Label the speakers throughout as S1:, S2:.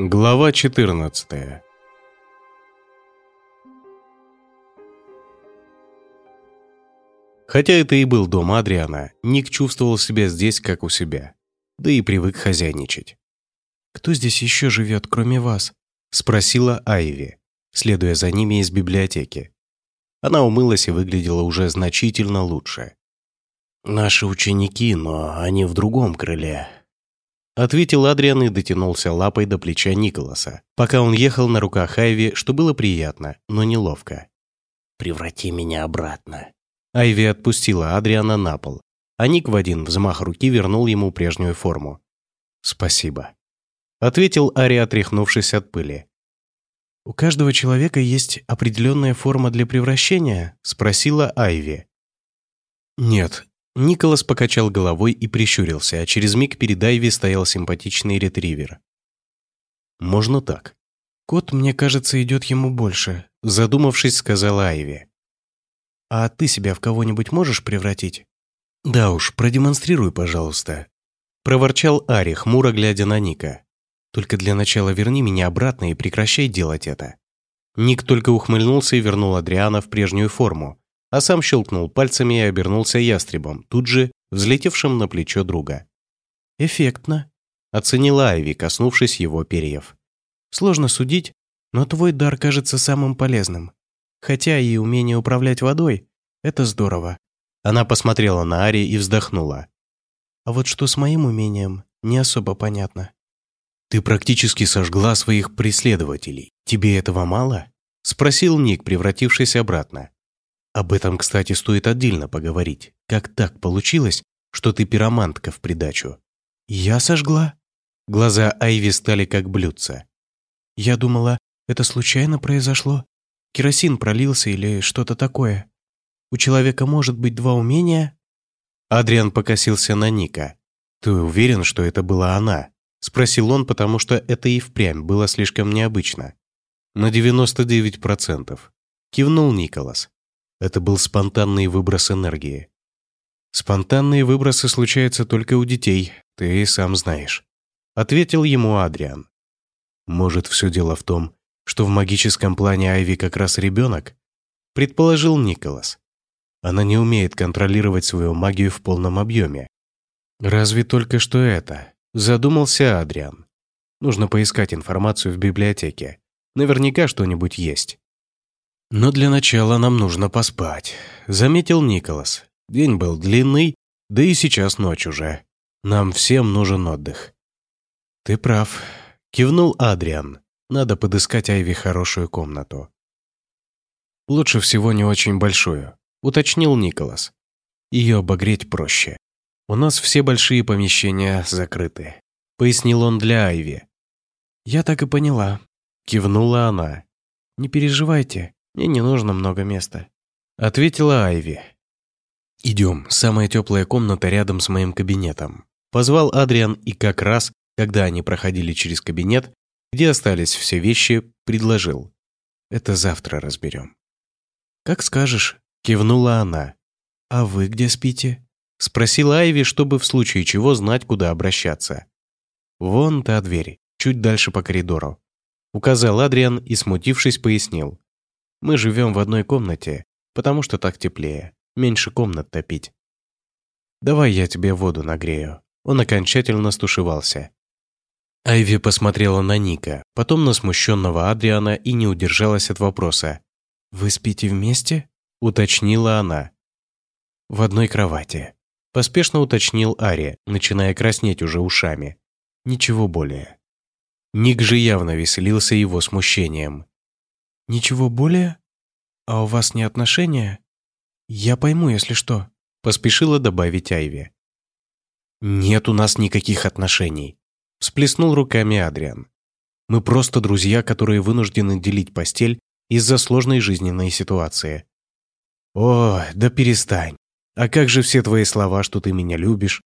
S1: Глава 14 Хотя это и был дом Адриана, Ник чувствовал себя здесь как у себя, да и привык хозяйничать.
S2: «Кто здесь еще живет, кроме вас?»
S1: – спросила Айви, следуя за ними из библиотеки. Она умылась и выглядела уже значительно лучше.
S3: «Наши ученики, но они в другом крыле»,
S1: Ответил Адриан и дотянулся лапой до плеча Николаса, пока он ехал на руках Айви, что было приятно, но неловко.
S3: «Преврати меня обратно».
S1: Айви отпустила Адриана на пол, а Ник в один взмах руки вернул ему прежнюю форму. «Спасибо», — ответил Ари, отряхнувшись от пыли.
S2: «У каждого человека есть определенная форма для превращения?» — спросила Айви.
S1: «Нет, Николас покачал головой и прищурился, а через миг перед Айви стоял симпатичный ретривер. «Можно так».
S2: «Кот, мне кажется, идет ему больше», — задумавшись, сказала Айви. «А ты себя в кого-нибудь можешь превратить?»
S1: «Да уж, продемонстрируй, пожалуйста», — проворчал Ари, хмуро глядя на Ника. «Только для начала верни меня обратно и прекращай делать это». Ник только ухмыльнулся и вернул Адриана в прежнюю форму, а сам щелкнул пальцами и обернулся ястребом, тут же взлетевшим на плечо друга.
S2: «Эффектно», —
S1: оценила Айви, коснувшись его перьев.
S2: «Сложно судить, но твой дар кажется самым полезным. Хотя и умение управлять водой — это здорово».
S1: Она посмотрела на Ари и вздохнула.
S2: «А вот что с моим умением, не особо понятно».
S1: «Ты практически сожгла своих преследователей. Тебе этого мало?» — спросил Ник, превратившись обратно. Об этом, кстати, стоит отдельно поговорить. Как так получилось, что ты пиромантка в придачу?
S2: Я сожгла?
S1: Глаза Айви стали как блюдца.
S2: Я думала, это случайно произошло. Керосин пролился или что-то такое. У человека может быть два умения?
S1: Адриан покосился на Ника. «Ты уверен, что это была она?» Спросил он, потому что это и впрямь было слишком необычно. «На 99%. Кивнул Николас. Это был спонтанный выброс энергии. «Спонтанные выбросы случаются только у детей, ты сам знаешь», — ответил ему Адриан. «Может, все дело в том, что в магическом плане Айви как раз ребенок?» — предположил Николас. «Она не умеет контролировать свою магию в полном объеме». «Разве только что это?» — задумался Адриан. «Нужно поискать информацию в библиотеке. Наверняка что-нибудь есть». «Но для начала нам нужно поспать», — заметил Николас. День был длинный, да и сейчас ночь уже. Нам всем нужен отдых. «Ты прав», — кивнул Адриан. «Надо подыскать Айви хорошую комнату». «Лучше всего не очень большую», — уточнил Николас. «Ее обогреть проще. У нас все большие помещения закрыты», — пояснил он для Айви.
S2: «Я так и поняла», — кивнула она. «Не переживайте, мне не нужно много места», — ответила Айви.
S1: «Идем, самая теплая комната рядом с моим кабинетом», — позвал Адриан, и как раз, когда они проходили через кабинет, где остались все вещи, предложил. «Это завтра разберем».
S2: «Как скажешь», —
S1: кивнула она.
S2: «А вы где спите?»
S1: — спросила Айви, чтобы в случае чего знать, куда обращаться. «Вон та дверь, чуть дальше по коридору», — указал Адриан и, смутившись, пояснил. Мы живем в одной комнате, потому что так теплее, меньше комнат топить. Давай я тебе воду нагрею. Он окончательно стушевался. Айви посмотрела на Ника, потом на смущенного Адриана и не удержалась от вопроса.
S2: «Вы спите вместе?»
S1: — уточнила она. «В одной кровати», — поспешно уточнил Ари, начиная краснеть уже ушами. Ничего более. Ник же явно веселился его смущением.
S2: «Ничего более? А у вас не отношения? Я пойму, если что», —
S1: поспешила добавить Айви. «Нет у нас никаких отношений», — всплеснул руками Адриан. «Мы просто друзья, которые вынуждены делить постель из-за сложной жизненной ситуации». «О, да перестань. А как же все твои слова, что ты меня любишь?»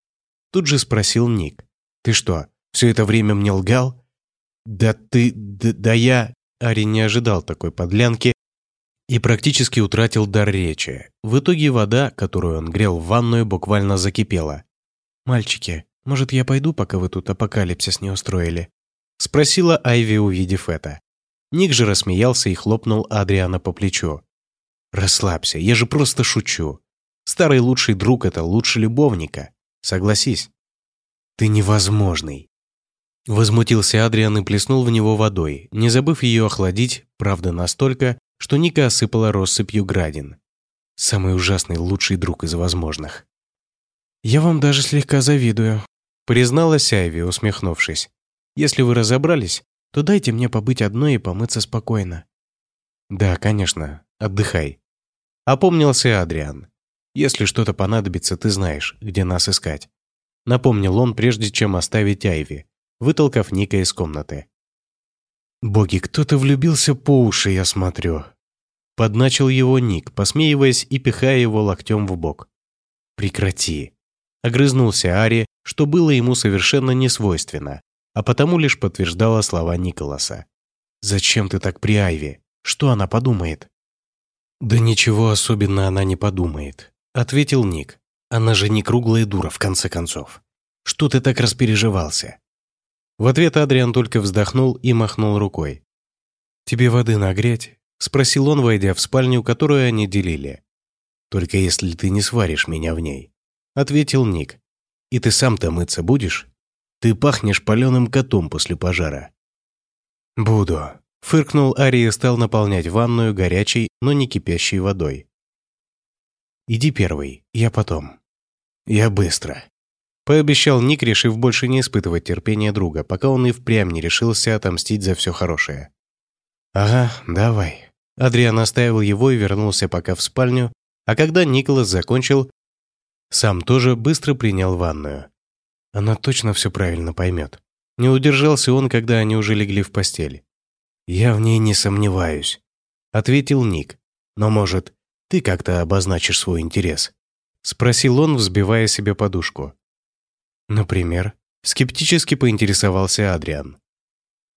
S1: Тут же спросил Ник. «Ты что, все это время мне лгал?» «Да ты... да, да я...» Ари не ожидал такой подлянки и практически утратил дар речи. В итоге вода, которую он грел в ванную, буквально закипела.
S2: «Мальчики, может, я пойду, пока вы тут апокалипсис не устроили?»
S1: Спросила Айви, увидев это. Ник же рассмеялся и хлопнул Адриана по плечу. «Расслабься, я же просто шучу. Старый лучший друг — это лучше любовника. Согласись». «Ты невозможный». Возмутился Адриан и плеснул в него водой, не забыв ее охладить, правда, настолько, что Ника осыпала россыпью градин. Самый ужасный лучший друг из возможных.
S2: «Я вам даже слегка завидую», —
S1: призналась Айви, усмехнувшись. «Если вы разобрались, то дайте мне побыть одной и помыться спокойно». «Да, конечно, отдыхай». Опомнился Адриан. «Если что-то понадобится, ты знаешь, где нас искать». Напомнил он, прежде чем оставить Айви, вытолкав Ника из комнаты. «Боги, кто-то влюбился по уши, я смотрю». Подначил его Ник, посмеиваясь и пихая его локтем в бок. «Прекрати». Огрызнулся Ари, что было ему совершенно несвойственно, а потому лишь подтверждала слова Николаса. «Зачем ты так при Айве? Что она подумает?» «Да ничего особенно она не подумает», — ответил Ник. «Она же не круглая дура, в конце концов. Что ты так распереживался?» В ответ Адриан только вздохнул и махнул рукой. «Тебе воды нагреть?» — спросил он, войдя в спальню, которую они делили. «Только если ты не сваришь меня в ней», — ответил Ник. «И ты сам-то мыться будешь? Ты пахнешь паленым котом после пожара». «Буду», — фыркнул Ари и стал наполнять ванную горячей, но не кипящей водой. «Иди первый, я потом». «Я быстро», Пообещал Ник, решив больше не испытывать терпения друга, пока он и впрямь не решился отомстить за все хорошее. «Ага, давай». Адриан оставил его и вернулся пока в спальню, а когда Николас закончил, сам тоже быстро принял ванную. Она точно все правильно поймет. Не удержался он, когда они уже легли в постель. «Я в ней не сомневаюсь», — ответил Ник. «Но, может, ты как-то обозначишь свой интерес?» — спросил он, взбивая себе подушку. Например, скептически поинтересовался Адриан.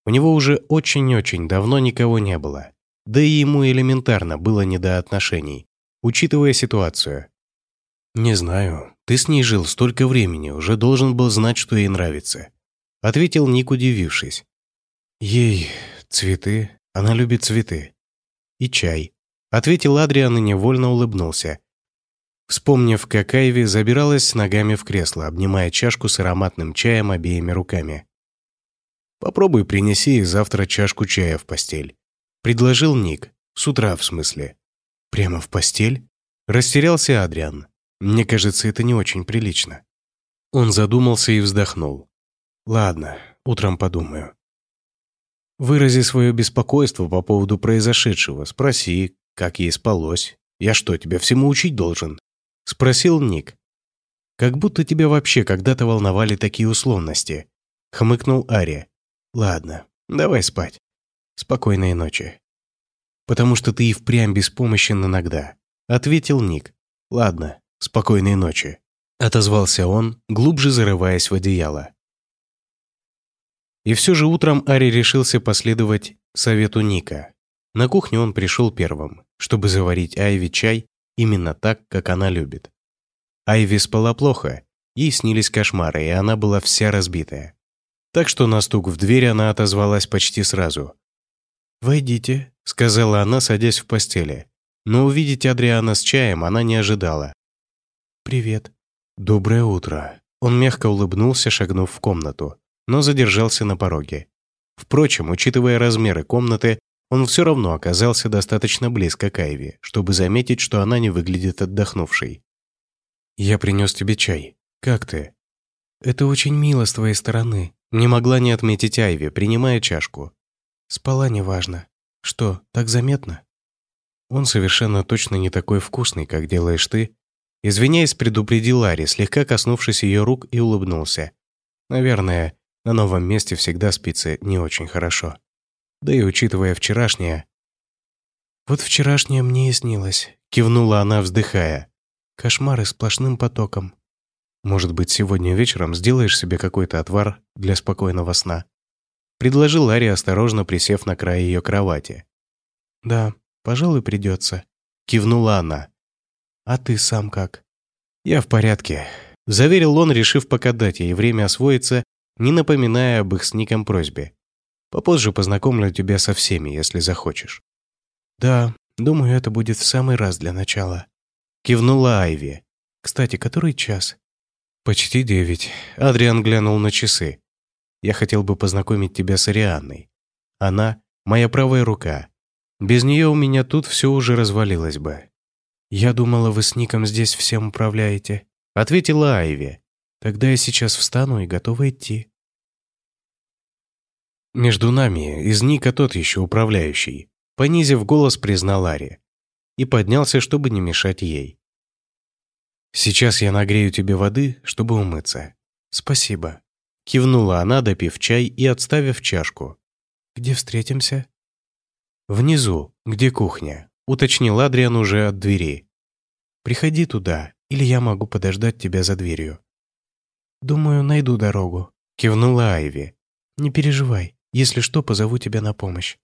S1: У него уже очень-очень давно никого не было. Да и ему элементарно было не до отношений, учитывая ситуацию. «Не знаю, ты с ней жил столько времени, уже должен был знать, что ей нравится», ответил Ник, удивившись. «Ей цветы, она любит цветы. И чай», ответил Адриан и невольно улыбнулся, Вспомнив, как Айви забиралась ногами в кресло, обнимая чашку с ароматным чаем обеими руками. «Попробуй принеси завтра чашку чая в постель», — предложил Ник. «С утра, в смысле». «Прямо в постель?» Растерялся Адриан. «Мне кажется, это не очень прилично». Он задумался и вздохнул. «Ладно, утром подумаю». «Вырази свое беспокойство по поводу произошедшего. Спроси, как ей спалось. Я что, тебя всему учить должен?» — спросил Ник. «Как будто тебя вообще когда-то волновали такие условности», — хмыкнул Ария. «Ладно, давай спать. Спокойной ночи». «Потому что ты и впрямь беспомощен иногда», — ответил Ник. «Ладно, спокойной ночи», — отозвался он, глубже зарываясь в одеяло. И все же утром Ари решился последовать совету Ника. На кухню он пришел первым, чтобы заварить Айви чай именно так, как она любит. Айви спала плохо, ей снились кошмары, и она была вся разбитая. Так что на стук в дверь она отозвалась почти сразу. «Войдите», — сказала она, садясь в постели. Но увидеть Адриана с чаем она не ожидала. «Привет». «Доброе утро». Он мягко улыбнулся, шагнув в комнату, но задержался на пороге. Впрочем, учитывая размеры комнаты, он все равно оказался достаточно близко к Айви, чтобы заметить, что она не выглядит отдохнувшей. «Я принес тебе чай. Как ты?» «Это очень мило с твоей стороны», — не могла не отметить Айви, принимая чашку. «Спала неважно. Что, так заметно?» «Он совершенно точно не такой вкусный, как делаешь ты», Извиняясь, предупредил Ларри, слегка коснувшись ее рук и улыбнулся. «Наверное, на новом месте всегда спится не очень хорошо». Да и учитывая вчерашнее... «Вот вчерашнее мне и снилось», — кивнула она, вздыхая. «Кошмары сплошным потоком. Может быть, сегодня вечером сделаешь себе какой-то отвар для спокойного сна?» Предложил Ларри, осторожно присев на край ее кровати. «Да, пожалуй, придется», — кивнула она. «А ты сам как?» «Я в порядке», — заверил он, решив пока дать ей время освоиться, не напоминая об их с Ником просьбе. Попозже познакомлю тебя со всеми, если захочешь».
S2: «Да, думаю, это будет в самый раз для начала», — кивнула Айви. «Кстати, который час?»
S1: «Почти девять». Адриан глянул на часы. «Я хотел бы познакомить тебя с Арианной. Она — моя правая рука. Без нее у меня тут все уже развалилось бы».
S2: «Я думала, вы с Ником здесь всем управляете», —
S1: ответила Айви.
S2: «Тогда я сейчас встану и готова идти».
S1: «Между нами из Ника тот еще управляющий», — понизив голос, признал Ари. И поднялся, чтобы не мешать ей. «Сейчас я нагрею тебе воды, чтобы умыться».
S2: «Спасибо», —
S1: кивнула она, допив чай и отставив чашку.
S2: «Где встретимся?»
S1: «Внизу, где кухня», — уточнил Адриан уже от двери.
S2: «Приходи туда, или я могу подождать тебя за дверью». «Думаю, найду дорогу», — кивнула Айви. «Не переживай, если что, позову тебя на помощь».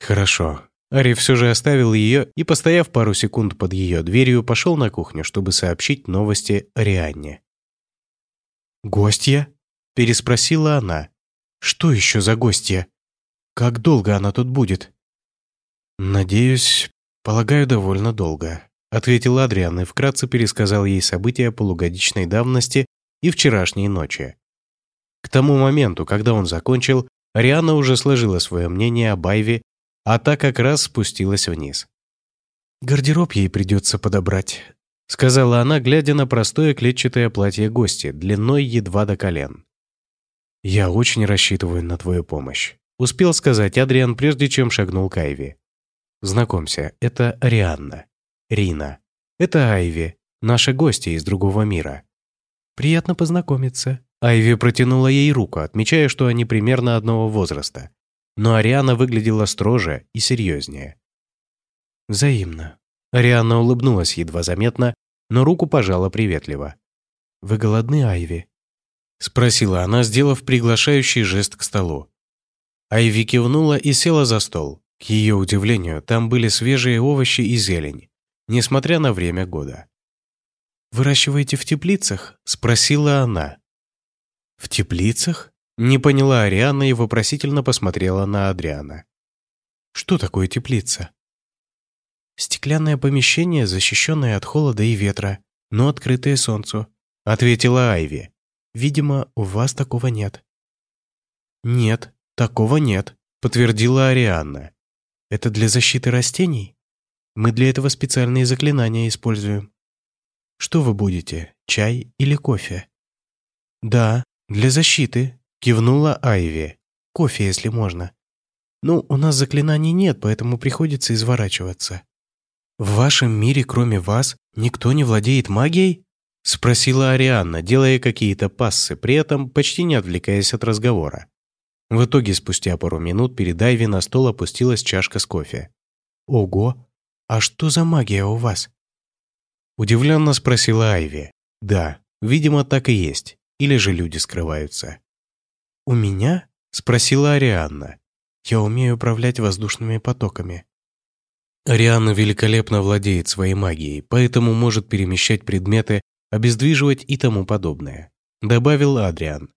S1: «Хорошо». Ари все же оставил ее и, постояв пару секунд под ее дверью, пошел на кухню, чтобы сообщить новости Арианне.
S2: «Гостья?» – переспросила она. «Что еще за гостья? Как долго она тут будет?»
S1: «Надеюсь, полагаю, довольно долго», — ответил Адриан и вкратце пересказал ей события полугодичной давности и вчерашней ночи. К тому моменту, когда он закончил, Риана уже сложила свое мнение об Айве, а та как раз спустилась вниз.
S2: «Гардероб ей придется подобрать», —
S1: сказала она, глядя на простое клетчатое платье гости, длиной едва до колен. «Я очень рассчитываю на твою помощь», — успел сказать Адриан, прежде чем шагнул к Айве. «Знакомься, это Арианна. Рина. Это Айви, наша гостья из другого мира».
S2: «Приятно познакомиться»,
S1: Айви протянула ей руку, отмечая, что они примерно одного возраста. Но Ариана выглядела строже и серьезнее.
S2: «Взаимно».
S1: Ариана улыбнулась едва заметно, но руку пожала приветливо.
S2: «Вы голодны, Айви?»
S1: Спросила она, сделав приглашающий жест к столу. Айви кивнула и села за стол. К ее удивлению, там были свежие овощи и зелень, несмотря на время года.
S2: «Выращиваете в теплицах?» – спросила она.
S1: «В теплицах?» Не поняла Ариана и вопросительно посмотрела на Адриана.
S2: «Что такое теплица?» «Стеклянное помещение, защищенное от холода и ветра, но открытое солнцу», — ответила Айви. «Видимо, у вас такого нет».
S1: «Нет, такого нет», — подтвердила Арианна.
S2: «Это для защиты растений? Мы для этого специальные заклинания используем. Что вы будете, чай или кофе?» «Да, «Для защиты», — кивнула Айви. «Кофе, если можно. Ну, у нас заклинаний нет, поэтому приходится изворачиваться». «В вашем мире, кроме вас, никто не владеет магией?» — спросила Арианна, делая какие-то пассы, при этом почти не отвлекаясь от разговора. В итоге, спустя пару минут, перед Айви на стол опустилась чашка с кофе. «Ого! А что за магия у вас?»
S1: Удивленно спросила Айви. «Да, видимо, так и есть. Или же люди скрываются?
S2: «У меня?» — спросила Арианна. «Я умею управлять воздушными потоками».
S1: Арианна великолепно владеет своей магией, поэтому может перемещать предметы, обездвиживать и тому подобное», — добавил Адриан.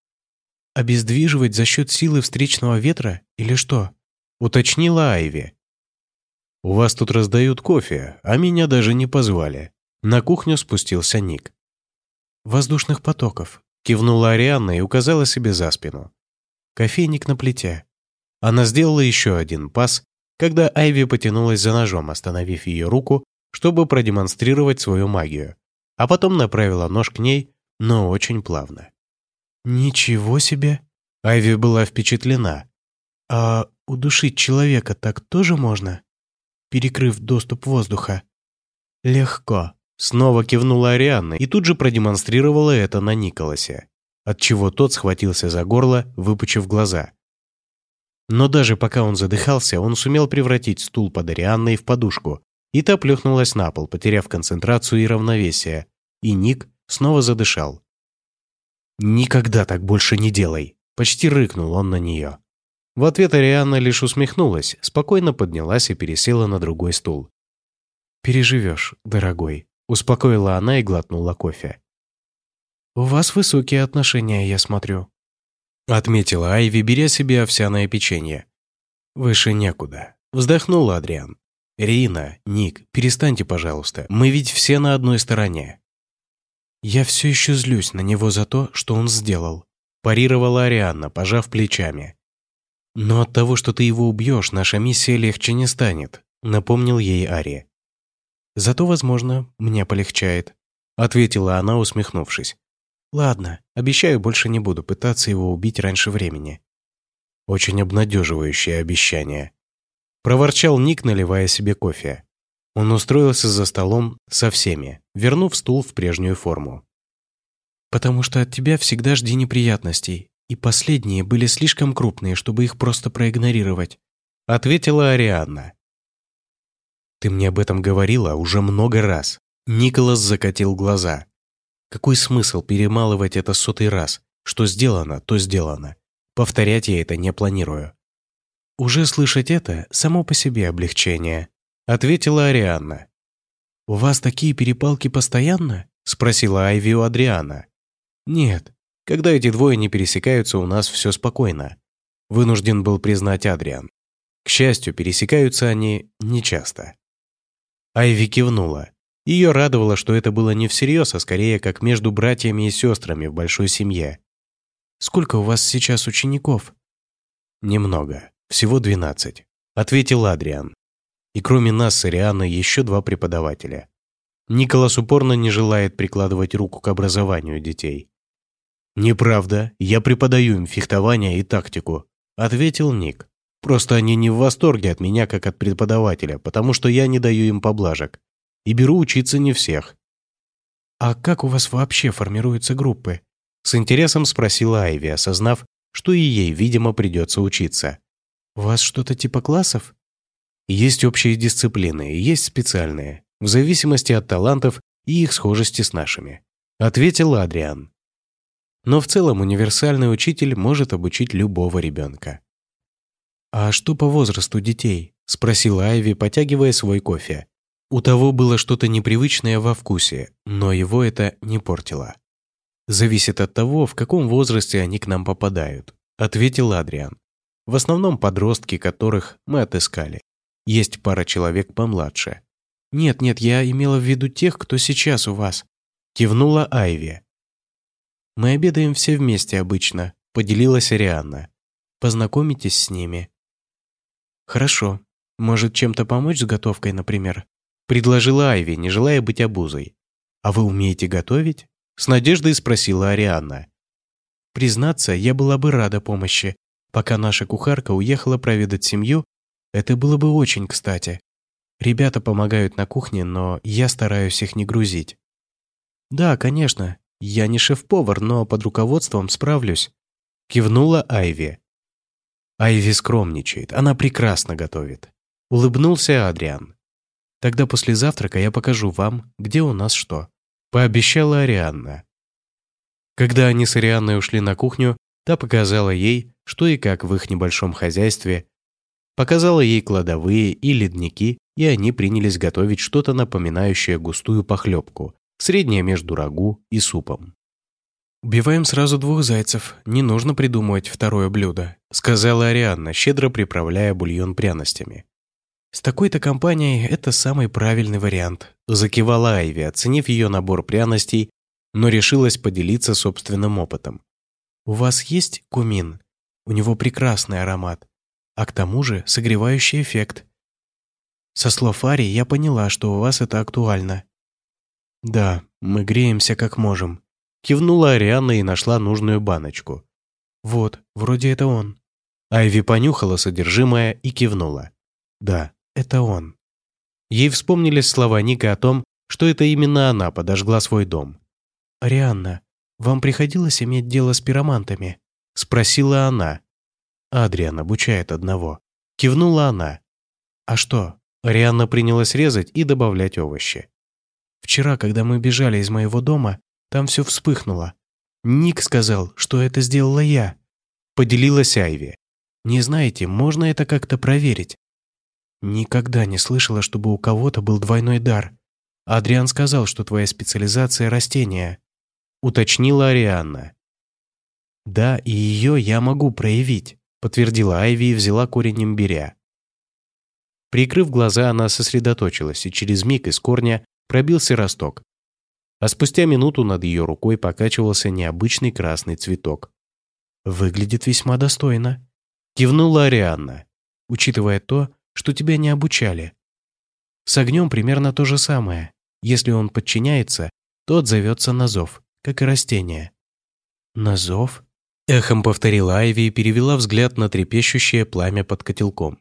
S2: «Обездвиживать за счет силы встречного ветра или что?» — уточнила Айви.
S1: «У вас тут раздают кофе, а меня даже не позвали». На кухню спустился Ник.
S2: «Воздушных потоков»,
S1: Кивнула Арианна и указала себе за спину.
S2: Кофейник на плите.
S1: Она сделала еще один пас, когда Айви потянулась за ножом, остановив ее руку, чтобы продемонстрировать свою магию, а потом направила нож к ней, но очень плавно.
S2: «Ничего себе!»
S1: Айви была впечатлена.
S2: «А удушить человека так тоже можно? Перекрыв доступ воздуха?»
S1: «Легко», Снова кивнула Арианна и тут же продемонстрировала это на Николасе, отчего тот схватился за горло, выпучив глаза. Но даже пока он задыхался, он сумел превратить стул под Арианной в подушку, и та плюхнулась на пол, потеряв концентрацию и равновесие, и Ник снова задышал. «Никогда так больше не делай!» — почти рыкнул он на нее. В ответ Арианна лишь усмехнулась, спокойно поднялась и пересела на другой стул. «Переживешь, дорогой», Успокоила она и глотнула кофе.
S2: «У вас высокие отношения, я смотрю».
S1: отметила Айви, беря себе овсяное печенье. «Выше некуда», — вздохнул Адриан. «Рина, Ник, перестаньте, пожалуйста, мы ведь все на одной стороне».
S2: «Я все еще злюсь на него за то, что он сделал», – парировала Арианна, пожав плечами.
S1: «Но от того, что ты его убьешь, наша миссия легче не станет», – напомнил ей Ари.
S2: «Зато, возможно, мне полегчает», – ответила она, усмехнувшись. «Ладно, обещаю, больше не буду пытаться его убить раньше времени».
S1: Очень обнадеживающее обещание. Проворчал Ник, наливая себе кофе. Он устроился за столом со всеми, вернув стул в прежнюю форму.
S2: «Потому что от тебя всегда жди неприятностей, и последние были слишком крупные, чтобы их просто проигнорировать»,
S1: ответила Арианна. «Ты мне об этом говорила уже много раз». Николас закатил глаза. «Какой смысл перемалывать это сотый раз? Что сделано, то сделано. Повторять я это не планирую».
S2: Уже слышать это – само по себе облегчение,
S1: ответила Арианна.
S2: «У вас такие перепалки постоянно?» – спросила Айви у Адриана.
S1: «Нет. Когда эти двое не пересекаются, у нас все спокойно», – вынужден был признать Адриан. К счастью, пересекаются они нечасто. Айви кивнула. Ее радовало, что это было не всерьез, а скорее как между братьями и сестрами в большой семье.
S2: «Сколько у вас сейчас учеников?»
S1: «Немного. Всего двенадцать», — ответил Адриан. И кроме нас с Ирианой еще два преподавателя. Николас упорно не желает прикладывать руку к образованию детей. «Неправда, я преподаю им фехтование и тактику», — ответил Ник. «Просто они не в восторге от меня, как от преподавателя, потому что я не даю им поблажек. И беру учиться не всех».
S2: «А как у вас вообще формируются группы?»
S1: С интересом спросила Айви, осознав, что и ей, видимо, придется учиться.
S2: «У вас что-то типа классов?»
S1: Есть общие дисциплины, есть специальные, в зависимости от талантов и их схожести с нашими», — ответил Адриан. Но в целом универсальный учитель может обучить любого ребенка.
S2: «А что по возрасту детей?» — спросила Айви, потягивая свой кофе.
S1: У того было что-то непривычное во вкусе, но его это не портило. «Зависит от того, в каком возрасте они к нам попадают», — ответил Адриан. «В основном подростки, которых мы отыскали. Есть пара человек помладше.
S2: «Нет, нет, я имела в виду тех, кто сейчас у вас», — кивнула Айви. «Мы обедаем все вместе обычно», — поделилась Арианна. «Познакомитесь с ними». «Хорошо. Может, чем-то помочь с готовкой, например?» — предложила Айви, не желая быть обузой. «А вы умеете готовить?» — с надеждой спросила Арианна. «Признаться, я была бы рада помощи, пока наша кухарка уехала проведать семью это было бы очень кстати. Ребята помогают на кухне, но я стараюсь их не грузить. Да, конечно, я не шеф-повар, но под руководством справлюсь. Кивнула Айви.
S1: Айви скромничает, она прекрасно готовит. Улыбнулся Адриан.
S2: Тогда после завтрака я покажу вам, где у нас что.
S1: Пообещала Арианна. Когда они с Арианной ушли на кухню, та показала ей, что и как в их небольшом хозяйстве Показала ей кладовые и ледники, и они принялись готовить что-то напоминающее густую похлебку, среднее между рагу и супом.
S2: «Убиваем сразу двух зайцев, не нужно придумывать второе блюдо», сказала Арианна, щедро приправляя бульон пряностями. «С такой-то компанией это самый правильный вариант»,
S1: закивала Айви, оценив ее набор пряностей, но решилась поделиться собственным опытом.
S2: «У вас есть кумин? У него прекрасный аромат а к тому же согревающий эффект. Со слов Ари я поняла, что у вас это актуально.
S1: Да, мы греемся как можем. Кивнула Арианна и нашла нужную баночку.
S2: Вот, вроде это он.
S1: Айви понюхала содержимое и кивнула. Да, это он. Ей вспомнились слова Ника о том, что это именно она подожгла свой дом.
S2: «Арианна, вам приходилось иметь дело с пиромантами?»
S1: — спросила она. Адриан обучает одного. Кивнула она.
S2: А что?
S1: Арианна принялась резать и добавлять овощи.
S2: Вчера, когда мы бежали из моего дома, там все вспыхнуло. Ник сказал, что это сделала я.
S1: Поделилась Айви.
S2: Не знаете, можно это как-то проверить? Никогда не слышала, чтобы у кого-то был двойной дар. Адриан сказал, что твоя специализация – растения.
S1: Уточнила Арианна.
S2: Да, и ее я могу проявить, подтвердила Айви и взяла корень имбиря.
S1: Прикрыв глаза, она сосредоточилась, и через миг из корня пробился росток. А спустя минуту над ее рукой покачивался необычный красный цветок.
S2: «Выглядит весьма достойно», —
S1: кивнула Арианна.
S2: «Учитывая то, что тебя не обучали. С огнем примерно то же самое. Если он подчиняется, то отзовется на зов, как и растение».
S1: «На зов?» — эхом повторила Айви и перевела взгляд на трепещущее пламя под котелком.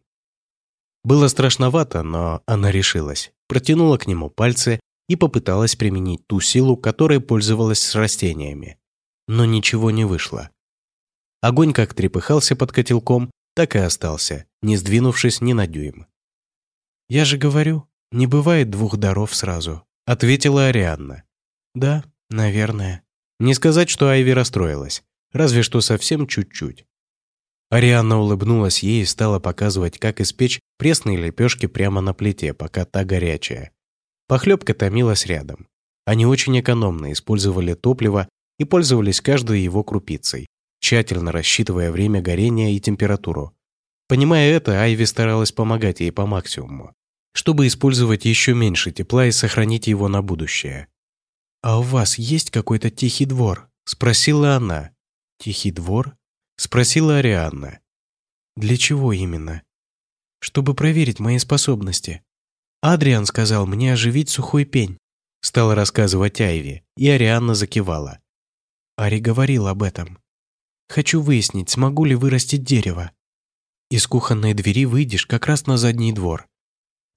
S1: Было страшновато, но она решилась, протянула к нему пальцы и попыталась применить ту силу, которой пользовалась с растениями. Но ничего не вышло. Огонь как трепыхался под котелком, так и остался, не сдвинувшись ни на дюйм.
S2: «Я же говорю, не бывает двух даров сразу», — ответила Арианна. «Да, наверное».
S1: Не сказать, что Айви расстроилась, разве что совсем чуть-чуть. Арианна улыбнулась ей и стала показывать, как испечь пресные лепешки прямо на плите, пока та горячая. Похлебка томилась рядом. Они очень экономно использовали топливо и пользовались каждой его крупицей, тщательно рассчитывая время горения и температуру. Понимая это, Айви старалась помогать ей по максимуму, чтобы использовать еще меньше тепла и сохранить его на будущее.
S2: «А у вас есть какой-то тихий двор?» – спросила она.
S1: «Тихий двор?» Спросила Арианна.
S2: «Для чего именно?» «Чтобы проверить мои способности. Адриан сказал мне оживить сухой пень»,
S1: стала рассказывать Айви, и Арианна закивала.
S2: Ари говорил об этом. «Хочу выяснить, смогу ли вырастить дерево. Из кухонной двери выйдешь как раз на задний двор.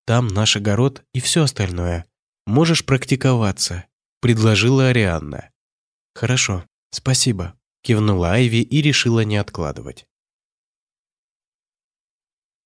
S2: Там наш огород и все остальное. Можешь практиковаться», предложила Арианна. «Хорошо, спасибо»,
S1: Кивнула Айви и решила не откладывать.